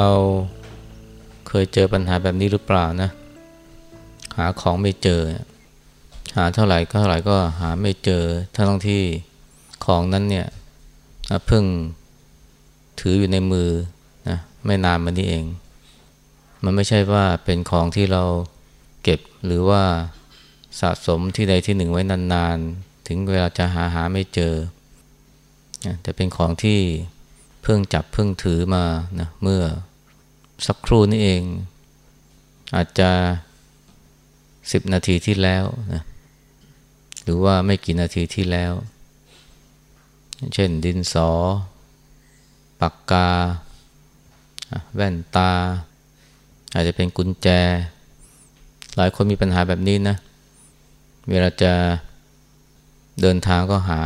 เราเคยเจอปัญหาแบบนี้หรือเปล่านะ หาของไม่เจอ หาเท่าไหร่ก็เท่าไหร่ก็หาไม่เจอทั้งที่ของนั้นเนี่ยเพิ่งถืออยู่ในมือนะไม่นานมานี้เอง มันไม่ใช่ว่าเป็นของที่เราเก็บหรือว่าสะสมที่ใดที่หนึ่งไว้นานๆ ถึงเวลาจะหาหาไม่เจอแต่เป็นของที่เพิ่งจับเพิ่งถือมานะเมื่อ สักครู่นี่เอง อาจจะสิบนาทีที่แล้วนะหรือว่าไม่กี่นาทีที่แล้ว เช่นดินสอ ปากกา แว่นตา อาจจะเป็นกุญแจ หลายคนมีปัญหาแบบนี้นะ เวลาจะเดินทางก็หา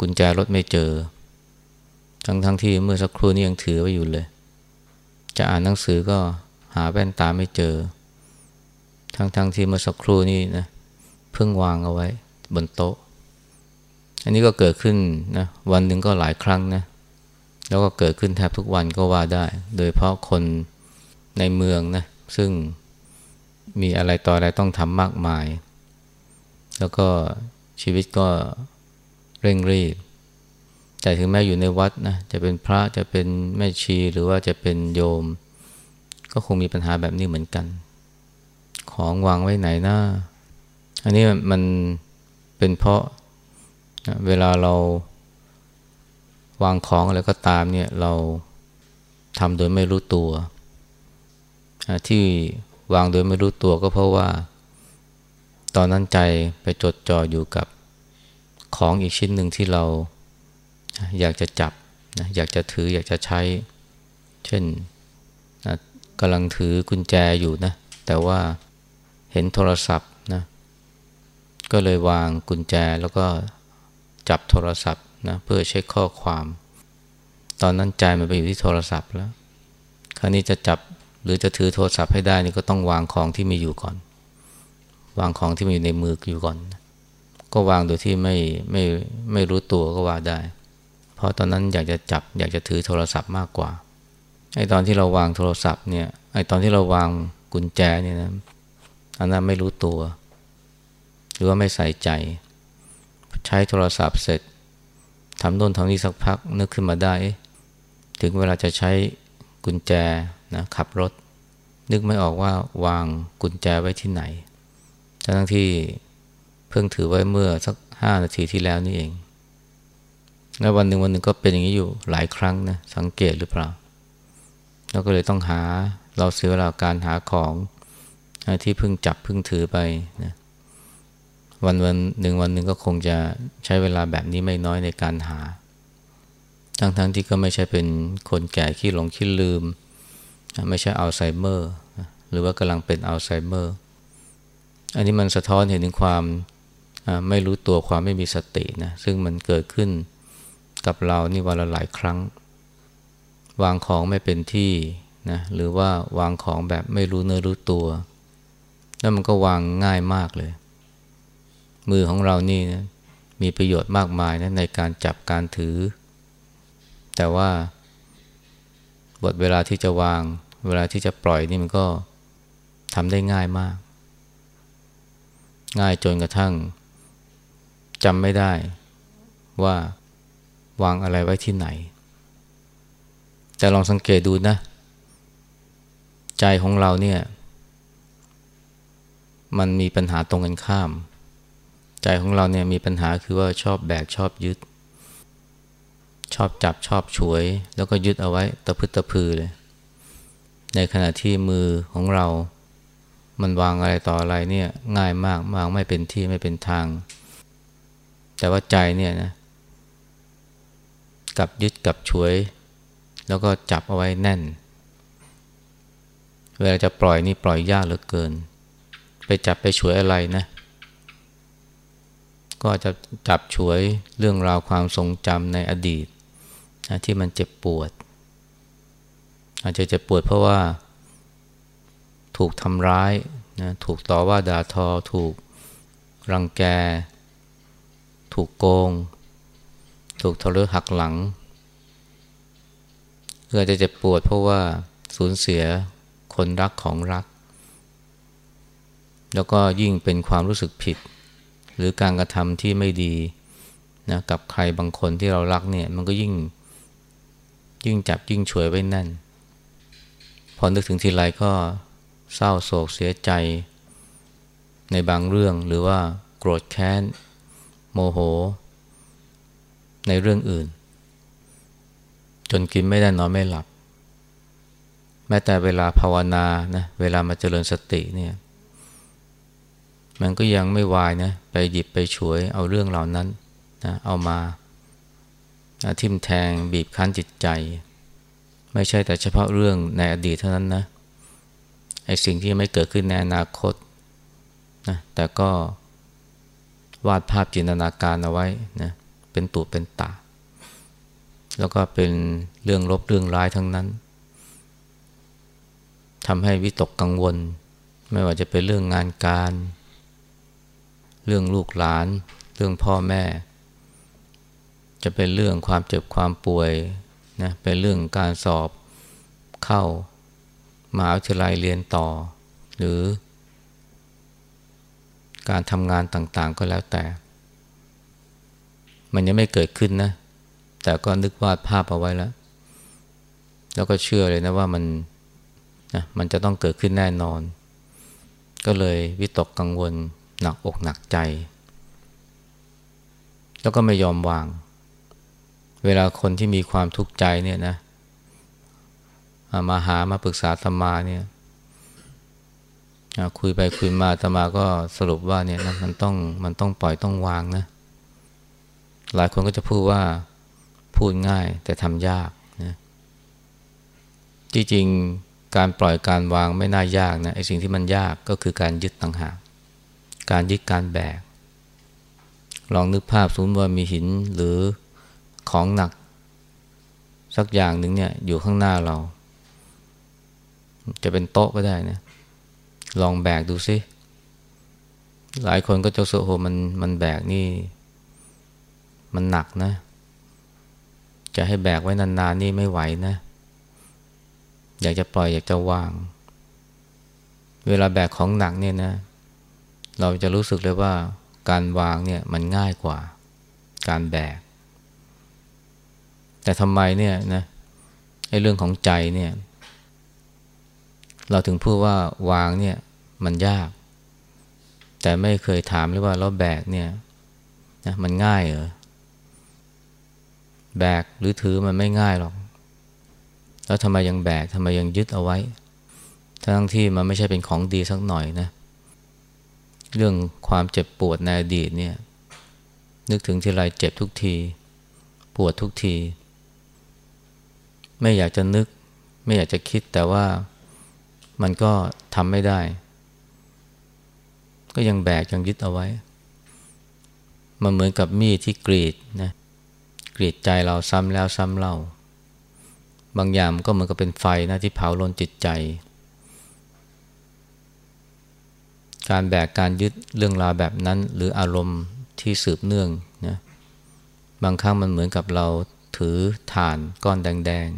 กุญแจรถไม่เจอ ทั้งทั้งที่เมื่อสักครู่นี้ยังถือไว้อยู่เลย จะอ่านหนังสือก็หาแว่นตาไม่เจอ ทั้งทั้งที่เมื่อสักครู่นี้นะเพิ่งวางเอาไว้บนโต๊ะ อันนี้ก็เกิดขึ้นนะวันหนึ่งก็หลายครั้งนะ แล้วก็เกิดขึ้นแทบทุกวันก็ว่าได้ โดยเพราะคนในเมืองนะซึ่งมีอะไรต่ออะไรต้องทำมากมาย แล้วก็ชีวิตก็เร่งรีบ แต่ถึงแม้อยู่ในวัดนะจะเป็นพระจะเป็นแม่ชีหรือว่าจะเป็นโยม ก็คงมีปัญหาแบบนี้เหมือนกัน ของวางไว้ไหนนะอันนี้มันเป็นเพราะเวลาเราวางของอะไรก็ตามเนี่ยเราทำโดยไม่รู้ตัว ที่วางโดยไม่รู้ตัวก็เพราะว่า ตอนนั้นใจไปจดจ่ออยู่กับของอีกชิ้นหนึ่งที่เรา อยากจะจับนะอยากจะถืออยากจะใช้ เช่นนะกำลังถือกุญแจอยู่นะ แต่ว่าเห็นโทรศัพท์นะก็เลยวางกุญแจแล้วก็จับโทรศัพท์นะเพื่อเช็คข้อความ ตอนนั้นใจมันไปอยู่ที่โทรศัพท์แล้ว คราวนี้จะจับหรือจะถือโทรศัพท์ให้ได้นี่ก็ต้องวางของที่มีอยู่ก่อน วางของที่มีอยู่ในมืออยู่ก่อน ก็วางโดยที่ไม่ไม่ไม่รู้ตัวก็ว่าได้ ราะตอนนั้นอยากจะจับอยากจะถือโทรศัพท์มากกว่าไอ้ตอนที่เราวางโทรศัพท์เนี่ยไอ้ตอนที่เราวางกุญแจเนี่ยนะอันนั้นไม่รู้ตัว หรือว่าไม่ใส่ใจ ใช้โทรศัพท์เสร็จทำโน่นทำนี่สักพักนึกขึ้นมาได้ ถึงเวลาจะใช้กุญแจนะขับรถ นึกไม่ออกว่าวางกุญแจไว้ที่ไหนทั้งที่เพิ่งถือไว้เมื่อสักห้านาทีที่แล้วนี่เอง แล้ววันหนึ่งวันหนึ่งก็เป็นอย่างนี้อยู่หลายครั้งนะสังเกตหรือเปล่า แล้วก็เลยต้องหาเราเสียเวลาการหาของที่เพิ่งจับเพิ่งถือไปนะวันวันหนึ่งวันหนึ่งก็คงจะใช้เวลาแบบนี้ไม่น้อยในการหา ทั้งๆทที่ก็ไม่ใช่เป็นคนแก่ขี้หลงขี้ลืม ไม่ใช่อัลไซเมอร์ หรือว่ากำลังเป็นอัลไซเมอร์ อันนี้มันสะท้อนเห็นถึงความไม่รู้ตัวความไม่มีสตินะซึ่งมันเกิดขึ้น กับเรานี่วันละหลายครั้ง วางของไม่เป็นที่นะหรือว่าวางของแบบไม่รู้เนื้อรู้ตัว แล้วมันก็วางง่ายมากเลย มือของเรานี่นะมีประโยชน์มากมายนะในการจับการถือ แต่ว่าบทเวลาที่จะวาง เวลาที่จะปล่อยนี่มันก็ทำได้ง่ายมาก ง่ายจนกระทั่งจำไม่ได้ว่า วางอะไรไว้ที่ไหน แต่ลองสังเกตดูนะ ใจของเราเนี่ย มันมีปัญหาตรงกันข้าม ใจของเราเนี่ยมีปัญหาคือว่าชอบแบกชอบยึด ชอบจับชอบฉวย แล้วก็ยึดเอาไว้ตะพึดตะพือเลย ในขณะที่มือของเรา มันวางอะไรต่ออะไรเนี่ยง่ายมากวางไม่เป็นที่ไม่เป็นทาง แต่ว่าใจเนี่ยนะ กับยึดกับฉวย แล้วก็จับเอาไว้แน่น เวลาจะปล่อยนี่ปล่อยยากเหลือเกิน ไปจับไปฉวยอะไรนะ ก็จะจับฉวยเรื่องราวความทรงจำในอดีตนะที่มันเจ็บปวด อาจจะเจ็บปวดเพราะว่า ถูกทำร้ายนะถูกต่อว่าด่าทอ ถูกรังแก ถูกโกง ถูกทะเลาะหักหลังรืออจจะเจ็บปวดเพราะว่าสูญเสียคนรักของรัก แล้วก็ยิ่งเป็นความรู้สึกผิด หรือการกระทำที่ไม่ดีนะกับใครบางคนที่เรารักเนี่ยมันก็ยิ่งยิ่งจับยิ่งช่วยไว้แน่น พอนึกถึงทีไรก็เศร้าโศกเสียใจ ในบางเรื่องหรือว่าโกรธแค้น โมโห ในเรื่องอื่น จนกินไม่ได้นอนไม่หลับ แม้แต่เวลาภาวนานะเวลามาเจริญสติเนี่ย มันก็ยังไม่วายนะไปหยิบไปฉวยเอาเรื่องเหล่านั้นนะเอามาทิมแทงบีบคั้นจิตใจ ไม่ใช่แต่เฉพาะเรื่องในอดีตเท่านั้นนะไอ้สิ่งที่ไม่เกิดขึ้นในอนาคตนะแต่ก็วาดภาพจินตนาการเอาไว้นะ เป็นตูเป็นตา แล้วก็เป็นเรื่องลบเรื่องร้ายทั้งนั้นทำให้วิตกกังวล ไม่ว่าจะเป็นเรื่องงานการ เรื่องลูกหลาน เรื่องพ่อแม่ จะเป็นเรื่องความเจ็บความป่วยนะเป็นเรื่องการสอบเข้ามหาวิทยาลัยเรียนต่อ หรือ การทำงานต่างๆก็แล้วแต่ มันยังไม่เกิดขึ้นนะ แต่ก็นึกวาดภาพเอาไว้แล้ว แล้วก็เชื่อเลยนะว่ามันนะมันจะต้องเกิดขึ้นแน่นอน ก็เลยวิตกกังวลหนักอกหนักใจ แล้วก็ไม่ยอมวาง เวลาคนที่มีความทุกข์ใจเนี่ยนะ มาหามาปรึกษาธรรมาเนี่ยคุยไปคุยมาธรรมาก็สรุปว่าเนี่ยนะมันต้องมันต้องปล่อยต้องวางนะ หลายคนก็จะพูดว่าพูดง่ายแต่ทำยากนะจริงๆการปล่อยการวางไม่น่ายากนะไอ้สิ่งที่มันยากก็คือการยึดต่างหากการยึดการแบก ลองนึกภาพสมมติว่ามีหินหรือของหนัก สักอย่างหนึ่งเนี่ยอยู่ข้างหน้าเรา จะเป็นโต๊ะก็ได้นะลองแบกดูซิหลายคนก็จะโซโหมันมันแบกนี่ มันหนักนะ จะให้แบกไว้นานๆนี่ไม่ไหวนะ อยากจะปล่อยอยากจะวาง เวลาแบกของหนักเนี่ยนะ เราจะรู้สึกเลยว่าการวางเนี่ยมันง่ายกว่า การแบก แต่ทำไมเนี่ยนะไอ้เรื่องของใจเนี่ย เราถึงพูดว่าวางเนี่ยมันยาก แต่ไม่เคยถามเลยว่าเราแบกเนี่ยนะมันง่ายเหรอ แบกหรือถือมันไม่ง่ายหรอก แล้วทำไมยังแบกทำไมยังยึดเอาไว้ ทั้งที่มันไม่ใช่เป็นของดีสักหน่อยนะ เรื่องความเจ็บปวดในอดีตเนี่ย นึกถึงทีไรเจ็บทุกที ปวดทุกที ไม่อยากจะนึก ไม่อยากจะคิดแต่ว่ามันก็ทำไม่ได้ ก็ยังแบกยังยึดเอาไว้ มันเหมือนกับมีดที่กรีดนะ กรีดใจเราซ้ำแล้วซ้ำเล่า บางอย่างก็เหมือนกับเป็นไฟนะที่เผาลนจิตใจ การแบกการยึดเรื่องราวแบบนั้น หรืออารมณ์ที่สืบเนื่องนะบางครั้งมันเหมือนกับเราถือฐานก้อนแดง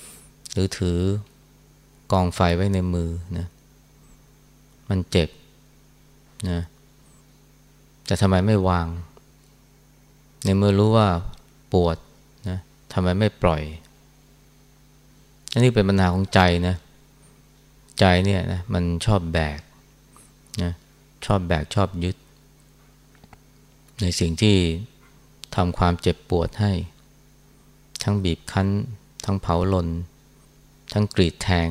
ๆ หรือถือกองไฟไว้ในมือนะมันเจ็บนะแต่ทำไมไม่วาง ในเมื่อรู้ว่า ปวดนะทำไมไม่ปล่อย อันนี้เป็นปัญหาของใจนะ ใจเนี่ยนะมันชอบแบกนะชอบแบกชอบยึด ในสิ่งที่ทำความเจ็บปวดให้ ทั้งบีบคั้น ทั้งเผาลน ทั้งกรีดแทง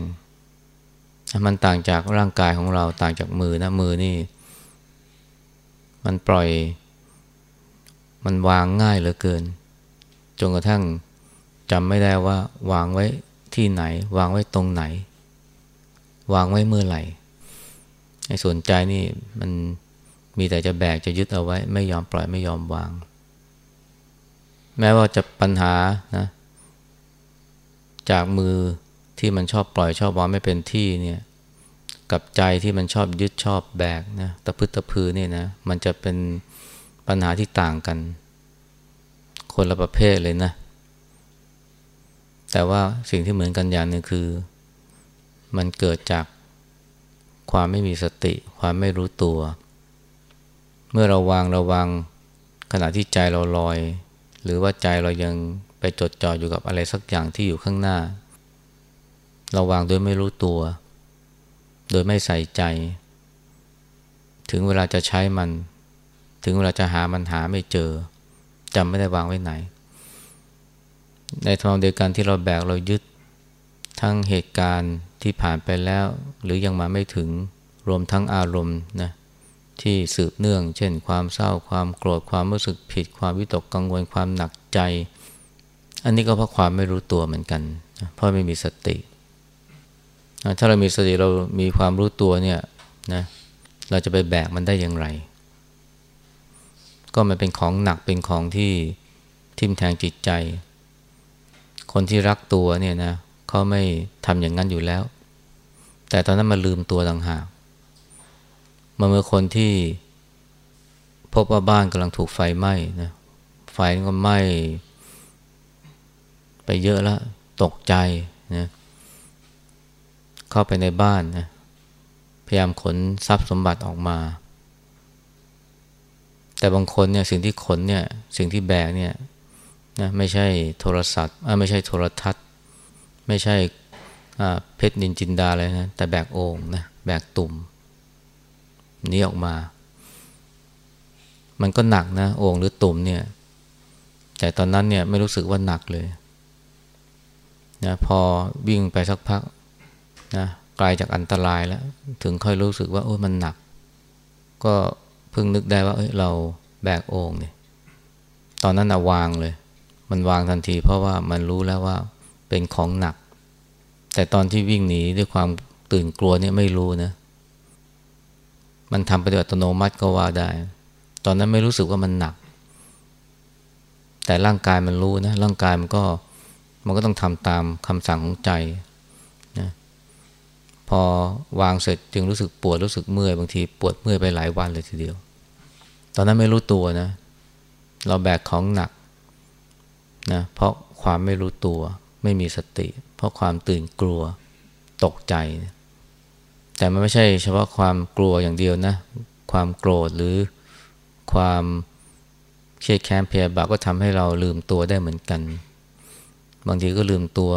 มันต่างจากร่างกายของเราต่างจากมือนะมือนี่ มันปล่อย มันวางง่ายเหลือเกิน จนกระทั่งจำไม่ได้ว่าวางไว้ที่ไหน วางไว้ตรงไหน วางไว้เมื่อไหร่ไอ้ส่วนใจนี่มันมีแต่จะแบกจะยึดเอาไว้ ไม่ยอมปล่อยไม่ยอมวาง แม้ว่าจะปัญหานะจากมือที่มันชอบปล่อยชอบวางไม่เป็นที่เนี่ยกับใจที่มันชอบยึดชอบแบกนะตะพึดตะพือเนี่ยนะมันจะเป็นปัญหาที่ต่างกัน คนละประเภทเลยนะ แต่ว่าสิ่งที่เหมือนกันอย่างหนึ่งคือ มันเกิดจากความไม่มีสติ ความไม่รู้ตัว เมื่อเราวางระวังขณะที่ใจเราลอย หรือว่าใจเรายังไปจดจ่ออยู่กับอะไรสักอย่างที่อยู่ข้างหน้า เราวางโดยไม่รู้ตัว โดยไม่ใส่ใจ ถึงเวลาจะใช้มัน ถึงเวลาจะหามันหาไม่เจอ จำไม่ได้วางไว้ไหน ในทางเดียวกันที่เราแบกเรายึดทั้งเหตุการณ์ที่ผ่านไปแล้ว หรือยังมาไม่ถึงรวมทั้งอารมณ์นะที่สืบเนื่อง เช่น ความเศร้าความโกรธความรู้สึกผิด ความวิตกกังวลความหนักใจ อันนี้ก็เพราะความไม่รู้ตัวเหมือนกัน เพราะไม่มีสติ ถ้าเรามีสติเรามีความรู้ตัวเนี่ยนะเราจะไปแบกมันได้อย่างไร ก็มันเป็นของหนักเป็นของที่ทิ่มแทงจิตใจ คนที่รักตัวเนี่ยนะเขาไม่ทำอย่างนั้นอยู่แล้ว แต่ตอนนั้นมาลืมตัวต่างหากมันเมื่อคนที่พบว่าบ้านกำลังถูกไฟไหม้นะไฟก็ไหม้ไปเยอะแล้วตกใจนะเข้าไปในบ้านนะพยายามขนทรัพย์สมบัติออกมา แต่บางคนเนี่ยสิ่งที่ขนเนี่ยสิ่งที่แบกเนี่ยนะไม่ใช่โทรศัพท์ไม่ใช่โทรทัศน์ ไม่ใช่เพชรนินจินดาเลยนะแต่แบกโอ่งนะแบกตุ่มนี้ออกมา มันก็หนักนะโอ่งหรือตุ่มเนี่ย แต่ตอนนั้นเนี่ยไม่รู้สึกว่าหนักเลยนะพอวิ่งไปสักพักนะไกลาจากอันตรายแล้ว ถึงค่อยรู้สึกว่าโอ้มันหนัก ก็ เพิ่งนึกได้ว่าเอ้ยเราแบกโอ่งเนี่ยตอนนั้นอะวางเลย มันวางทันที เพราะว่ามันรู้แล้วว่าเป็นของหนัก แต่ตอนที่วิ่งหนีด้วยความตื่นกลัวเนี่ยไม่รู้นะ มันทำไปโดยอัตโนมัติก็ว่าได้ ตอนนั้นไม่รู้สึกว่ามันหนัก แต่ร่างกายมันรู้นะร่างกายมันก็มันก็ต้องทำตามคำสั่งของใจ พอวางเสร็จจึงรู้สึกปวดรู้สึกเมื่อยบางทีปวดเมื่อยไปหลายวันเลยทีเดียว ตอนนั้นไม่รู้ตัวนะ เราแบกของหนักนะเพราะความไม่รู้ตัว ไม่มีสติ เพราะความตื่นกลัวตกใจนะแต่มันไม่ใช่เฉพาะความกลัวอย่างเดียวนะ ความโกรธหรือความเครียดแค้นเพียบาก็ทำให้เราลืมตัวได้เหมือนกัน บางทีก็ลืมตัว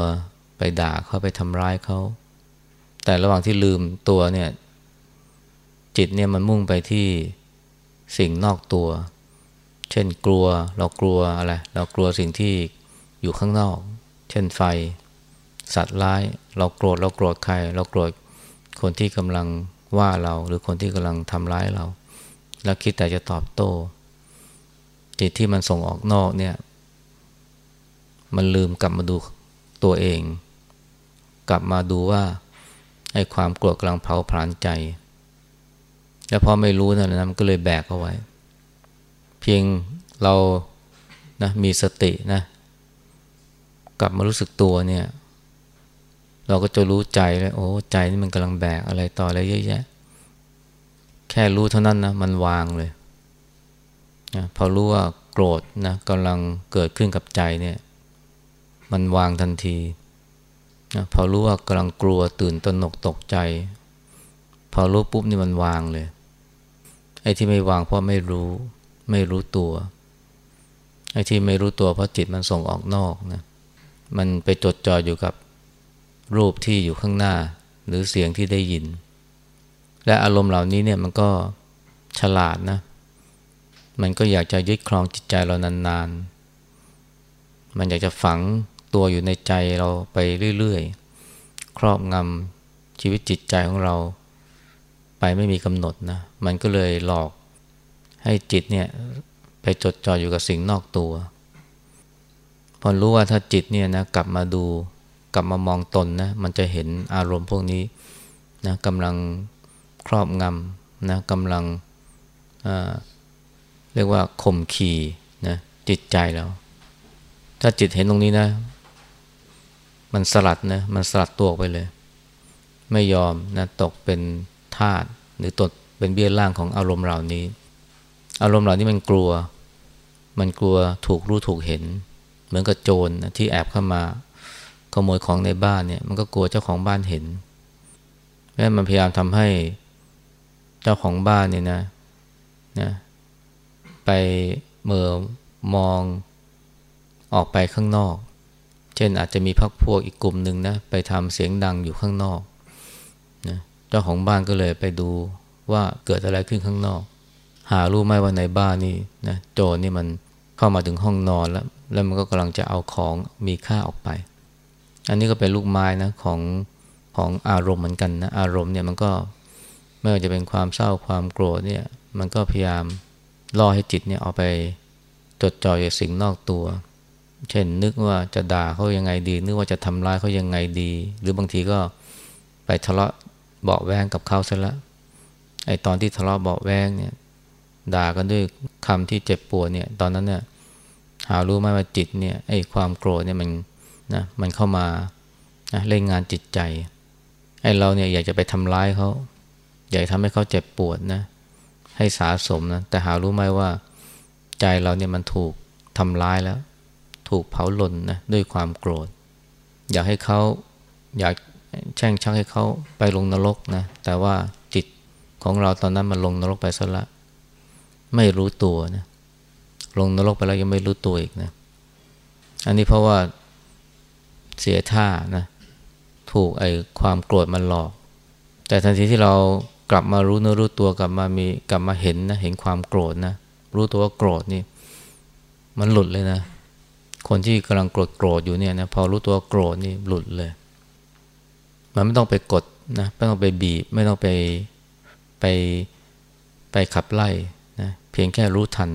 ไปด่าเขาไปทำร้ายเขา แต่ระหว่างที่ลืมตัวเนี่ยจิตเนี่ยมันมุ่งไปที่สิ่งนอกตัว เช่นกลัวเรากลัวอะไร เรากลัวสิ่งที่อยู่ข้างนอก เช่นไฟ สัตว์ร้าย เราโกรธเราโกรธใคร เราโกรธคนที่กำลังว่าเรา หรือคนที่กำลังทำร้ายเรา แล้วคิดแต่จะตอบโต้ จิตที่มันส่งออกนอกเนี่ย มันลืมกลับมาดูตัวเอง กลับมาดูว่า ไอ้ความกลัวกำลังเผาผลาญใจ แล้วพอไม่รู้นั่นนะมันก็เลยแบกเอาไว้ เพียงเรานะมีสตินะกลับมารู้สึกตัวเนี่ย เราก็จะรู้ใจเลยโอ้ใจนี่มันกำลังแบกอะไรต่ออะไรเยอะแยะ แค่รู้เท่านั้นนะมันวางเลยนะพอรู้ว่าโกรธนะกำลังเกิดขึ้นกับใจเนี่ย มันวางทันที นะพอรู้ว่ากำลังกลัวตื่นตระหนกตกใจ พอรู้ปุ๊บนี่มันวางเลย ไอ้ที่ไม่วางเพราะไม่รู้ไม่รู้ตัว ไอ้ที่ไม่รู้ตัวเพราะจิตมันส่งออกนอกนะมันไปจดจ่ออยู่กับรูปที่อยู่ข้างหน้า หรือเสียงที่ได้ยิน และอารมณ์เหล่านี้เนี่ยมันก็ฉลาดนะ มันก็อยากจะยึดครองจิตใจเรานานๆ มันอยากจะฝัง ตัวอยู่ในใจเราไปเรื่อยๆ ครอบงำชีวิตจิตใจของเรา ไปไม่มีกำหนดนะ มันก็เลยหลอกให้จิตเนี่ยไปจดจ่ออยู่กับสิ่งนอกตัว พอรู้ว่าถ้าจิตเนี่ยนะกลับมาดูกลับมามองตนนะมันจะเห็นอารมณ์พวกนี้นะกำลังครอบงำนะกำลังเรียกว่าข่มขี่นะจิตใจแล้ว ถ้าจิตเห็นตรงนี้นะ มันสลัดนะมันสลัดตัวไปเลย ไม่ยอมนะตกเป็นทาสหรือตกเป็นเบี้ยล่างของอารมณ์เหล่านี้ อารมณ์เหล่านี้มันกลัว มันกลัวถูกรู้ถูกเห็น เหมือนกับโจรนะที่แอบเข้ามาขโมยของในบ้านเนี่ย มันก็กลัวเจ้าของบ้านเห็นแม้มันพยายามทำให้เจ้าของบ้านเนี่ยนะนะไปเมื่อมองออกไปข้างนอก เช่นอาจจะมีพักพวกอีกกลุ่มหนึ่งนะไปทำเสียงดังอยู่ข้างนอกนะเจ้าของบ้านก็เลยไปดูว่าเกิดอะไรขึ้นข้างนอก หารู้ไหมว่าในบ้านนี่นะโจรนี่มันเข้ามาถึงห้องนอนแล้ว แล้วมันก็กำลังจะเอาของมีค่าออกไป อันนี้ก็เป็นลูกไม้นะของของอารมณ์เหมือนกันนะอารมณ์เนี่ยมันก็ไม่ว่าจะเป็นความเศร้าความโกรธเนี่ยมันก็พยายามล่อให้จิตเนี่ยเอาไปจดจ่ออยู่สิ่งนอกตัว เช่นนึกว่าจะด่าเขายังไงดี นึกว่าจะทำร้ายเขายังไงดี หรือบางทีก็ไปทะเลาะเบาแวงกับเขาซะแล้วไอ้ตอนที่ทะเลาะเบาแวงเนี่ย ด่ากันด้วยคำที่เจ็บปวดเนี่ย ตอนนั้นเนี่ยหารู้ไหมว่าจิตเนี่ยไอ้ความโกรธเนี่ยมันนะมันเข้ามานะเล่นงานจิตใจไอ้เราเนี่ยอยากจะไปทำร้ายเขาอยากทำให้เขาเจ็บปวดนะ ให้สาสมนะแต่หารู้ไหมว่าใจเราเนี่ยมันถูกทำร้ายแล้ว ถูกเผาหล่นนะด้วยความโกรธ อยากให้เขาอยากแช่งชักให้เขาไปลงนรกนะ แต่ว่าจิตของเราตอนนั้นมันลงนรกไปซะละ ไม่รู้ตัวนะลงนรกไปแล้วยังไม่รู้ตัวอีกนะ อันนี้เพราะว่าเสียท่านะ ถูกไอ้ความโกรธมันหลอก แต่ทันทีที่เรากลับมารู้เนื้อรู้ตัวกลับมามีกลับมาเห็นนะเห็นความโกรธนะ รู้ตัวว่าโกรธนี่ มันหลุดเลยนะ คนที่กำลังโกรธโกรธอยู่เนี่ยนะพอรู้ตัวโกรธนี่หลุดเลย มันไม่ต้องไปกดนะไม่ต้องไปบีบ ไม่ต้องไปไปไปขับไล่นะเพียงแค่รู้ทัน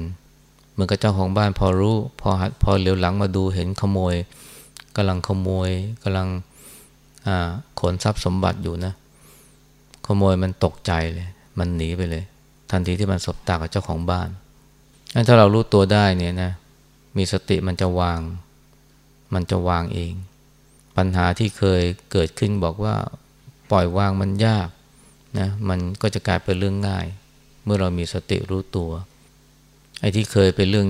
เหมือนกับเจ้าของบ้านพอรู้ พอพอเหลียวหลังมาดูเห็นขโมยกำลังขโมยกำลังขนทรัพย์สมบัติอยู่นะ ขโมยมันตกใจเลย มันหนีไปเลย ทันทีที่มันสบตากับเจ้าของบ้านงั้นถ้าเรารู้ตัวได้เนี่ยนะ มีสติมันจะวาง มันจะวางเอง ปัญหาที่เคยเกิดขึ้นบอกว่าปล่อยวางมันยากนะมันก็จะกลายเป็นเรื่องง่าย เมื่อเรามีสติรู้ตัวไอ้ที่เคยเป็นเรื่อง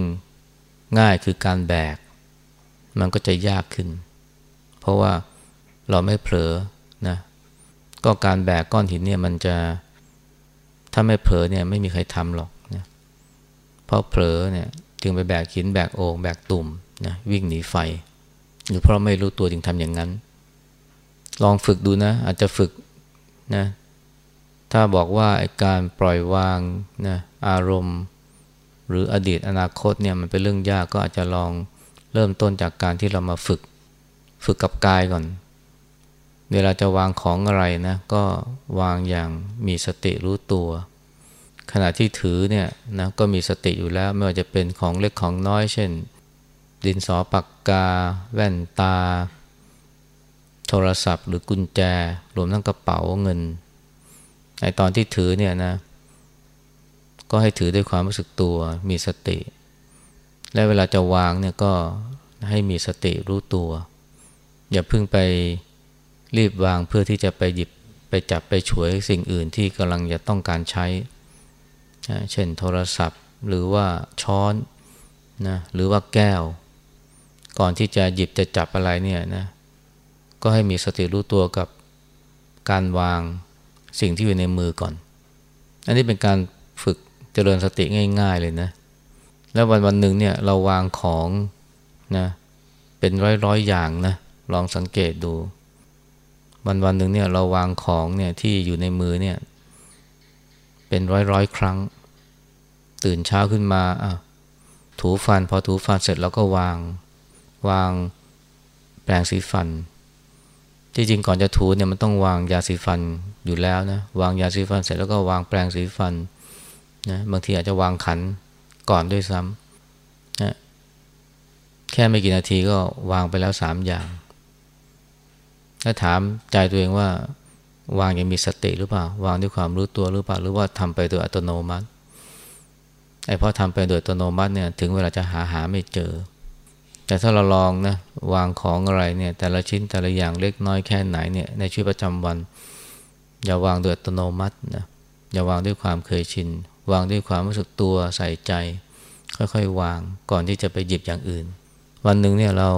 ง่ายคือการแบก มันก็จะยากขึ้น เพราะว่าเราไม่เผลอนะก็การแบกก้อนหินเนี่ยมันจะถ้าไม่เผลอเนี่ยไม่มีใครทำหรอกนะเพราะเผลอเนี่ย จึงไปแบกหินแบกโอ่งแบกตุ่มนะวิ่งหนีไฟ หรือเพราะไม่รู้ตัวจึงทำอย่างนั้น ลองฝึกดูนะ อาจจะฝึกนะถ้าบอกว่าการปล่อยวางนะอารมณ์ หรืออดีตอนาคตเนี่ยมันเป็นเรื่องยากก็อาจจะลองเริ่มต้นจากการที่เรามาฝึก ฝึกกับกายก่อน เวลาจะวางของอะไรนะ ก็วางอย่างมีสติรู้ตัว ขณะที่ถือเนี่ยนะก็มีสติอยู่แล้วไม่ว่าจะเป็นของเล็กของน้อย เช่น ดินสอปากกา แว่นตา โทรศัพท์ หรือกุญแจ รวมทั้งกระเป๋าเงินในตอนที่ถือเนี่ยนะก็ให้ถือด้วยความรู้สึกตัวมีสติ และเวลาจะวางเนี่ยก็ให้มีสติรู้ตัว อย่าเพิ่งไปรีบวางเพื่อที่จะไปหยิบไปจับไปฉวยสิ่งอื่นที่กำลังจะต้องการใช้ เช่นโทรศัพท์หรือว่าช้อนนะหรือว่าแก้ว ก่อนที่จะหยิบจะจับอะไรเนี่ยนะก็ให้มีสติรู้ตัวกับการวางสิ่งที่อยู่ในมือก่อน อันนี้เป็นการฝึกเจริญสติง่าย ๆ เลยนะ แล้ววันวันหนึ่งเนี่ยเราวางของนะเป็นร้อยๆอย่างนะลองสังเกตดู วันวันหนึ่งเนี่ยเราวางของเนี่ยที่อยู่ในมือเนี่ย เป็นร้อยร้อยครั้ง ตื่นเช้าขึ้นมาอะถูฟัน พอถูฟันเสร็จเราก็วาง วางแปรงสีฟัน ที่จริงก่อนจะถูเนี่ยมันต้องวางยาสีฟันอยู่แล้วนะวางยาสีฟันเสร็จแล้วก็วางแปรงสีฟันนะบางทีอาจจะวางขันก่อนด้วยซ้ำนะแค่ไม่กี่นาทีก็วางไปแล้วสามอย่างแล้วถามใจตัวเองว่า วางยังมีสติหรือเปล่า วางด้วยความรู้ตัวหรือเปล่า หรือว่าทำไปโดยอัตโนมัติไอ้พอทำไปโดยอัตโนมัติเนี่ยถึงเวลาจะหาหาไม่เจอ แต่ถ้าเราลองนะวางของอะไรเนี่ยแต่ละชิ้นแต่ละอย่างเล็กน้อยแค่ไหนเนี่ยในชีวิตประจำวัน อย่าวางโดยอัตโนมัตินะอย่าวางด้วยความเคยชิน วางด้วยความรู้สึกตัวใส่ใจ ค่อยๆ วางก่อนที่จะไปหยิบอย่างอื่น วันหนึ่งเนี่ยเรา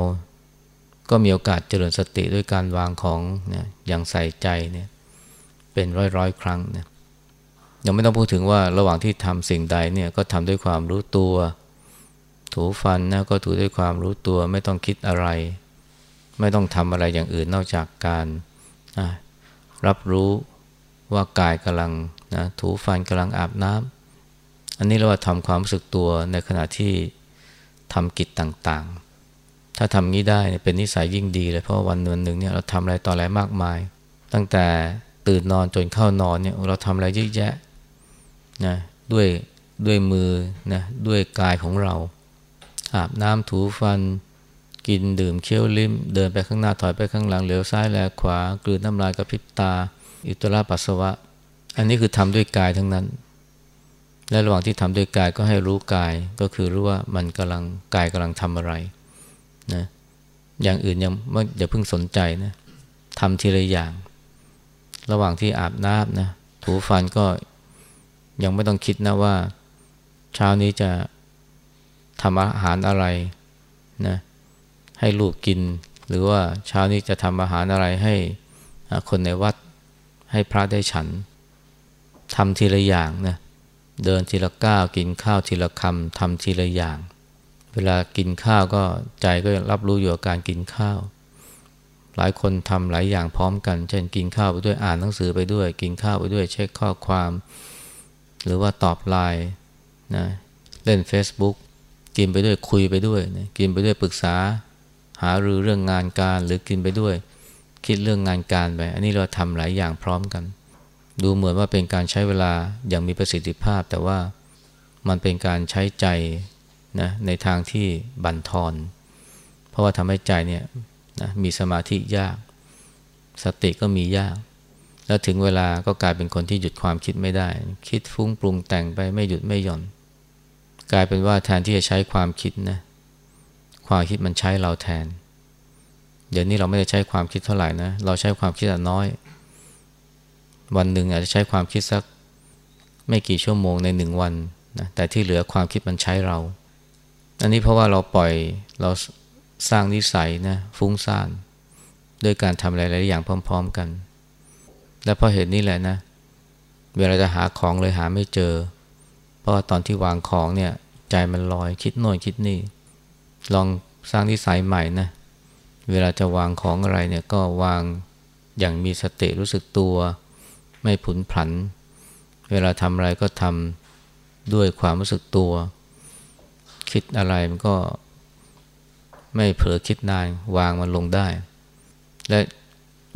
ก็ก็มีโอกาสเจริญสติด้วยการวางของเนี่ยอย่างใส่ใจเนี่ย เป็นร้อยร้อยครั้งเนี่ยยังไม่ต้องพูดถึงว่าระหว่างที่ทำสิ่งใดเนี่ยก็ทำด้วยความรู้ตัว ถูฟันนะก็ถูด้วยความรู้ตัวไม่ต้องคิดอะไร ไม่ต้องทำอะไรอย่างอื่นนอกจากการรับรู้ว่ากายกำลังนะถูฟันกำลังอาบน้ำอันนี้เราว่าทำความรู้สึกตัวในขณะที่ทำกิจต่างๆ ถ้าทำงี้ได้เป็นนิสัยยิ่งดีเลยเพราะวันวันหนึ่งเนี่ยเราทำอะไรต่ออะไรมากมาย ตั้งแต่ ตื่นนอนจนเข้านอนเนี่ยเราทำอะไรเยอะแยะนะด้วยด้วยมือนะด้วยกายของเรา อาบน้ำถูฟัน กินดื่มเคี้ยวลิ้ม เดินไปข้างหน้าถอยไปข้างหลังเหลียวซ้ายแลขวากลืนน้ำลายกระพริบตาอิตราปัสสาวะ อันนี้คือทำด้วยกายทั้งนั้น และระหว่างที่ทำด้วยกายก็ให้รู้กายก็คือรู้ว่ามันกำลังกายกำลังทำอะไรนะอย่างอื่นยังไม่อย่าเพิ่งสนใจนะทำทีละอย่าง ระหว่างที่อาบน้ำนะถูฟันก็ยังไม่ต้องคิดนะว่าเช้านี้จะทำอาหารอะไรนะให้ลูกกิน หรือว่าเช้านี้จะทำอาหารอะไรให้คนในวัดให้พระได้ฉันทำทีละอย่างนะเดินทีละก้าวกินข้าวทีละคำทำทีละอย่าง เวลากินข้าวก็ใจก็รับรู้อยู่กับการกินข้าว หลายคนทำหลายอย่างพร้อมกัน เช่นกินข้าวไปด้วยอ่านหนังสือไปด้วย กินข้าวไปด้วยเช็คข้อความ หรือว่าตอบไลน์นะเล่น Facebook กินไปด้วยคุยไปด้วยนะกินไปด้วยปรึกษา หารือเรื่องงานการหรือกินไปด้วย คิดเรื่องงานการไป อันนี้เราทำหลายอย่างพร้อมกัน ดูเหมือนว่าเป็นการใช้เวลาอย่างมีประสิทธิภาพ แต่ว่ามันเป็นการใช้ใจนะในทางที่บั่นทอน เพราะว่าทำให้ใจเนี่ย นะมีสมาธิยาก สติก็มียาก แล้วถึงเวลาก็กลายเป็นคนที่หยุดความคิดไม่ได้ คิดฟุ้งปรุงแต่งไปไม่หยุดไม่หย่อน กลายเป็นว่าแทนที่จะใช้ความคิดนะความคิดมันใช้เราแทน เดี๋ยวนี้เราไม่ได้ใช้ความคิดเท่าไหร่นะเราใช้ความคิดน้อย วันหนึ่งอาจจะใช้ความคิดสักไม่กี่ชั่วโมงในหนึ่งวันนะแต่ที่เหลือความคิดมันใช้เรา อันนี้เพราะว่าเราปล่อยเรา สร้างนิสัยนะฟุ้งซ่านด้วยการทำหลายๆอย่างพร้อม ๆกัน และเพราะเหตุนี้แหละนะ เวลาจะหาของเลยหาไม่เจอ เพราะตอนที่วางของเนี่ย ใจมันลอยคิดโน่นคิดนี่ ลองสร้างนิสัยใหม่นะเวลาจะวางของอะไรเนี่ยก็วางอย่างมีสติรู้สึกตัว ไม่ผุนผัน เวลาทำอะไรก็ทำด้วยความรู้สึกตัว คิดอะไรมันก็ ไม่เผลอคิดนานวางมันลงได้ และ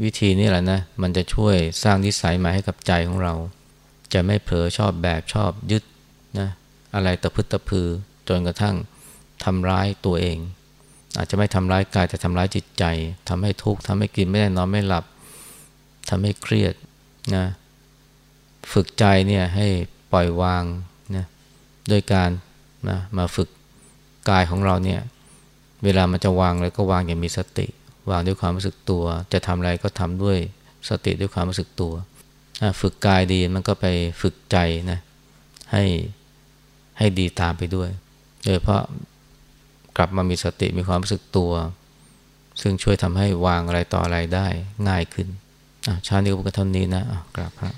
วิธีนี้แหละนะมันจะช่วยสร้างนิสัยใหม่ให้กับใจของเรา จะไม่เผลอชอบแบบชอบยึดนะอะไรตะพึดตะพือจนกระทั่งทำร้ายตัวเอง อาจจะไม่ทำร้ายกายแต่ทำร้ายจิตใจทำให้ทุกข์ทำให้กินไม่ได้นอนไม่หลับทำให้เครียดนะฝึกใจเนี่ยให้ปล่อยวางนะด้วยการนะมาฝึกกายของเราเนี่ย เวลามันจะวางเลยก็วางอย่างมีสติ วางด้วยความรู้สึกตัว จะทำอะไรก็ทำด้วยสติด้วยความรู้สึกตัว ฝึกกายดีมันก็ไปฝึกใจนะให้ให้ดีตามไปด้วยโดยเพราะกลับมามีสติมีความรู้สึกตัว ซึ่งช่วยทำให้วางอะไรต่ออะไรได้ง่ายขึ้นชาตินี้ก็เท่านี้นะกราบพระ